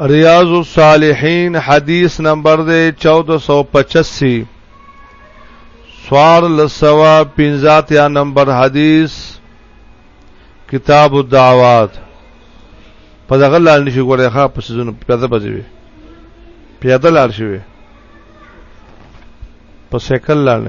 ریاض الصالحین حدیث نمبر دے 1485 سوار لسوا پنزات یا نمبر حدیث کتاب الدعوات په دغه لال نشي ګورې ښا په سيزونو پیاده بځوي پیاده لال شوی په سیکل لال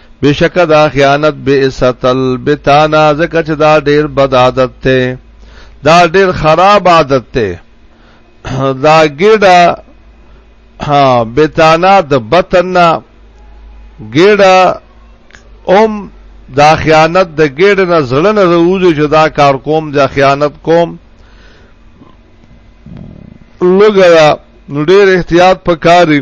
بشکه دا خیانت به استل بتانا زکه چې دا ډیر بد عادت ته دا ډیر خراب عادت ته دا ګډه ها بتانا د بتنا ګډه اوم دا خیانت د ګډه نه زړه نه روزي چې دا کار کوم دا خیانت کوم لګا نو ډیر احتیاط پکاري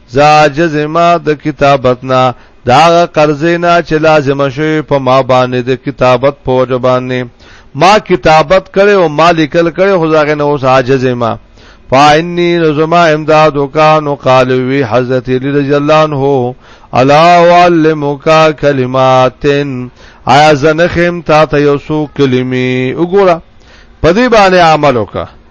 زه عاجز ما د کتابت نه دا غ قرضې نه چې لازم شوی په ما باندې د کتابت په وجه باندې ما کتابت کړي او ما لیکل کړي خو ځاګه نه اوس عاجز ما فاینی رزما امداد وکانو قال وی حضرت علی رضی الله عنه الا علمک کلماتن آیا زنخم تا ته یو سو کلمی وګوره پدی باندې عمل وکړه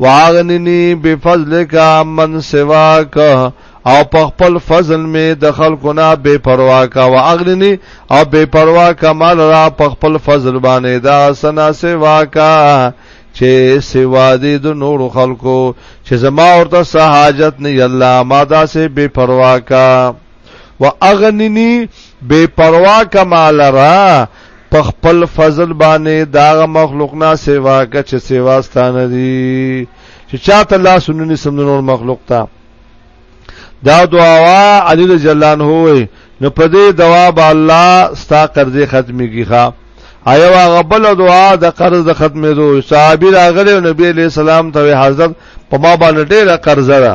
واغننی بفضلک من سواک او په خپل فضل می د خلکو نه بے پروا کا واغننی او بے پروا کمال را په خپل فضل باندې دا سنا سوا کا چې سوا دې د نور خلکو چې زما ورته سہاجت نه الله ما دا سه بے پروا کا واغننی بے پروا کمال را په خپل فضل باندې داغه مخلوق نه سیوا ک چې سیوا ستانه دي چې چاته الله سنونی سم نور مخلوق ته دا دعا علی رضی الله عنه وي نو په دې دعا به الله ستا قرضې ختمي کیخه آیا هغه بل دعا د قرض د ختمې دوه صحابي راغلي نبی علیہ السلام ته حضرت په ما باندې ډېره قرضه ده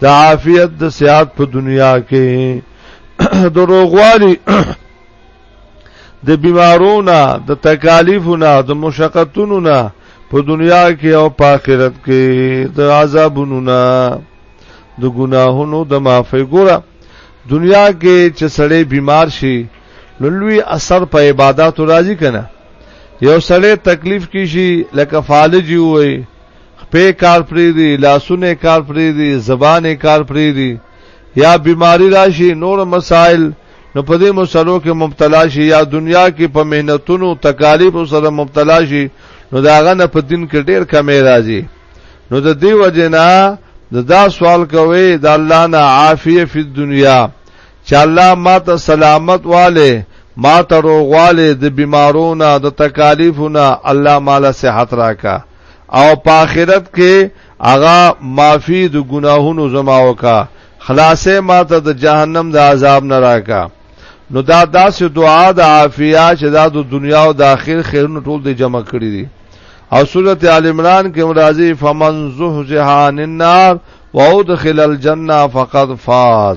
د عافیت د صحت په دنیا کې د روغوالي د بیمارونو د تکالیفونو د مشقتونو نه په دنیا کې او په آخرت کې د عذابونو نه د ګناهونو د معافی ګره دنیا کې چې سړی بیمار شي لوی اثر په عبادت راځي کنه یو سړی تکلیف کې شي لکه فالج وي خپې کار پریدي لاسونه کار پریدي زبان کار پریدي یا بیماری راشي نور مسائل نو په دې مسلو کې مبتلا شي یا دنیا کې په مهنتونو تکالیف سره مبتلا شي نو داغه نه په دین کې ډیر کمی راځي نو د دې وجنه د دا سوال کوي د الله نه عافیه فی دنیا چې الله ما ته سلامت والے ما ته روغواله د بیمارونو د تکالیفونو الله مال صحت راکا او په آخرت کې هغه معافي د ګناهونو زما وکا خلاصې ماته د جهنم د عذاب نه راکا نو دا داسې دعا د عافیه چې دا د دنیا او د آخر خیرونو ټول دی جمع کړی دي او سورته ال عمران کې مرাজি فمن زحزح عن النار وادخل الجنه فقد فاز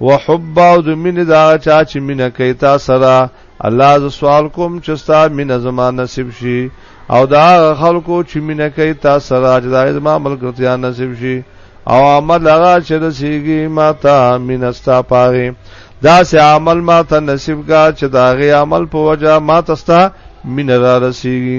وحب او د مینې دا چا چې مینه کوي تا سره الله ز سوال کوم چې ستا مینه زما نصیب شي او دا خلکو چې مینه کوي تا سره چې دا زما ملګرتیا نصیب شي او عمل هغه چې رسیږي ما ته مینه ستا پاره دا سه عمل ما ته نصیب کا چې دا غي عمل په وجه ما ته ستا مینه را رسیږي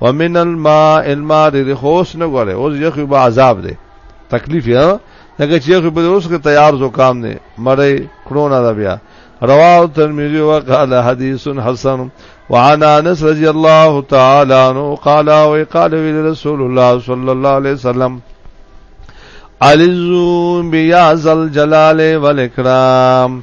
ومن الماء الماء دې خوس نه غره اوس یو خو عذاب دی تکلیف یا دغه چې خو به اوس کې تیار زکام نه مړې کرونا دا بیا رواه ترمذی وقال حدیث حسن وعن انس رضی الله تعالی عنہ قال او قال رسول الله صلی الله علیه وسلم علزو بیاذ الجلال والاکرام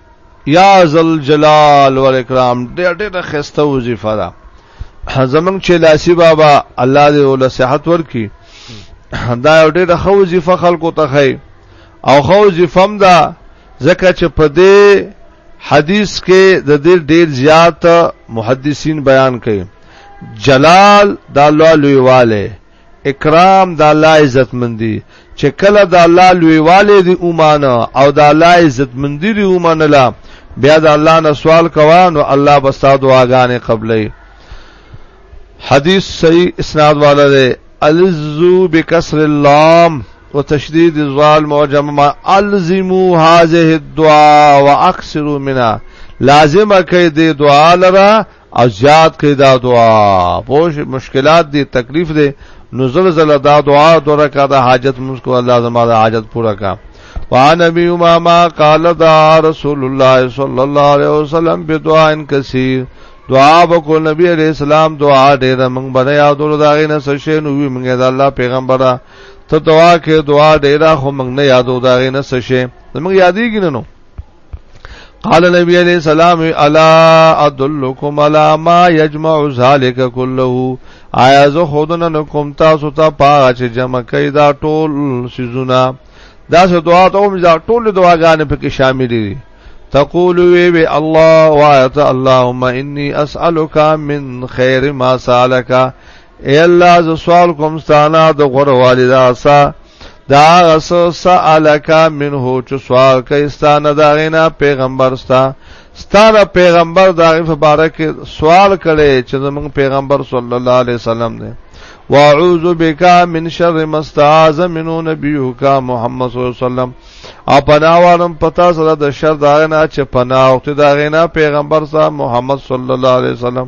یا ذل جلال والاکرام ډېر ډېر خسته وظیفه ده زمنګ چې لاسی بابا الله دې ول صحت ورکي دا ډېر خو وظیفه خلکو ته خي او خو وظیفم ده ځکه چې په دې حدیث کې د دې ډېر زیات محدثین بیان کړي جلال دا لوی واله اکرام د الله عزت مندي چې کله د الله لویواله دی اومانه او د الله عزت مندي دی اومنله بیا د الله نه سوال کوان او الله بستا دعاګانې قبلې حدیث صحیح اسناد والا دی الزو بکسر اللام وتشديد الظال معجم ما الزموا هذه الدعاء واكثروا منها لازمه کې د دعا لره او زیات کړي دا دعا پوش مشکلات دي تکلیف دي نو زل زل دا دعا دو رکا دا حاجت مسکو الله زما دا حاجت پورا کا وعن ابي امامه قال دا رسول الله صلى الله عليه وسلم بدعاء كثير دعا وکړو نبی عليه السلام دعا ډېر موږ باندې یادول دا غینه سشه نو وی موږ دا الله پیغمبره ته دعا کې دعا ډېره خو موږ نه یادو دا غینه سشه موږ یادېږي نه نو قال نبی علیہ السلام الا ادلکم علی ما یجمع ذلک كله آیا زه خودنه نکوم تاسو ته پاغه چې جمع کړي دا ټول سيزونه دا سه دعا ته هم دا ټول دعاګانې پکې شامل دي تقول وی وی الله وایت اللهم انی اسالک من خیر ما سالک اے الله ز سوال کوم ستانا د غره والدا سا دا غس سالک منه چې سوال کوي ستانه دا غینا پیغمبر ستا ستاره پیغمبر دا غف بارک سوال کړي چې زمون پیغمبر صلی الله علیه وسلم دی واعوذ بک من شر ما استعاذ منه نبیک محمد صلی الله علیه وسلم او پناوانم پتا سره د شر دا غنا چې پناه او ته دا غنا پیغمبر صاحب محمد صلی الله علیه وسلم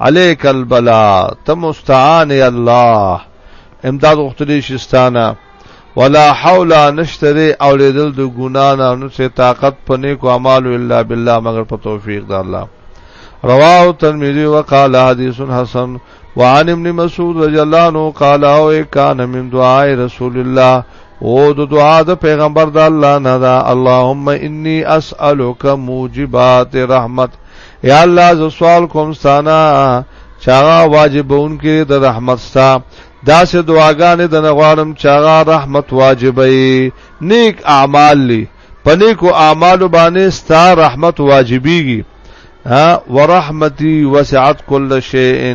عليک البلا ته مستعان الله امداد غختلی شستانه ولا حول نشتره اولیدل د ګنا نه نو څه طاقت پنه کو اعمال الا بالله مگر په توفیق د الله رواه ترمذی وقال حدیث حسن وعن ابن مسعود رضی الله عنه قال او کان من دعاء رسول الله او د دعا د پیغمبر د الله نه دا اللهم انی اسالک موجبات رحمت یا الله ز سوال کوم ستانا چاغه واجبون کې د رحمت ستا دا سه دعاګانې د نغوارم چاغه رحمت واجبې نیک اعمال لی پنې کو اعمال باندې ستا رحمت واجبېږي ها ورحمتي وسعت کل شیء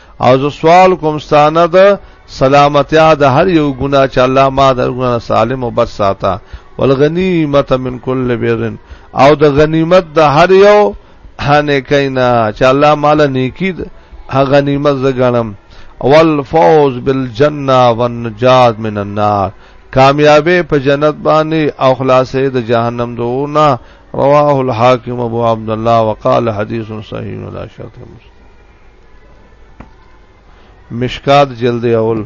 او زه سوال کوم ستانه د سلامتیا د هر یو ګنا چې الله ما د ګنا سالم او بچ ساته والغنیمت من کل بیرن او د غنیمت د هر یو هنه کینا چې الله مال نیکی هغه غنیمت زګنم اول فوز بالجنه والنجات من النار کامیابی په جنت باندې او خلاصې د جهنم دونه رواه الحاکم ابو عبد الله وقال حدیث صحیح لا شرط مسلم مشکات جلد اول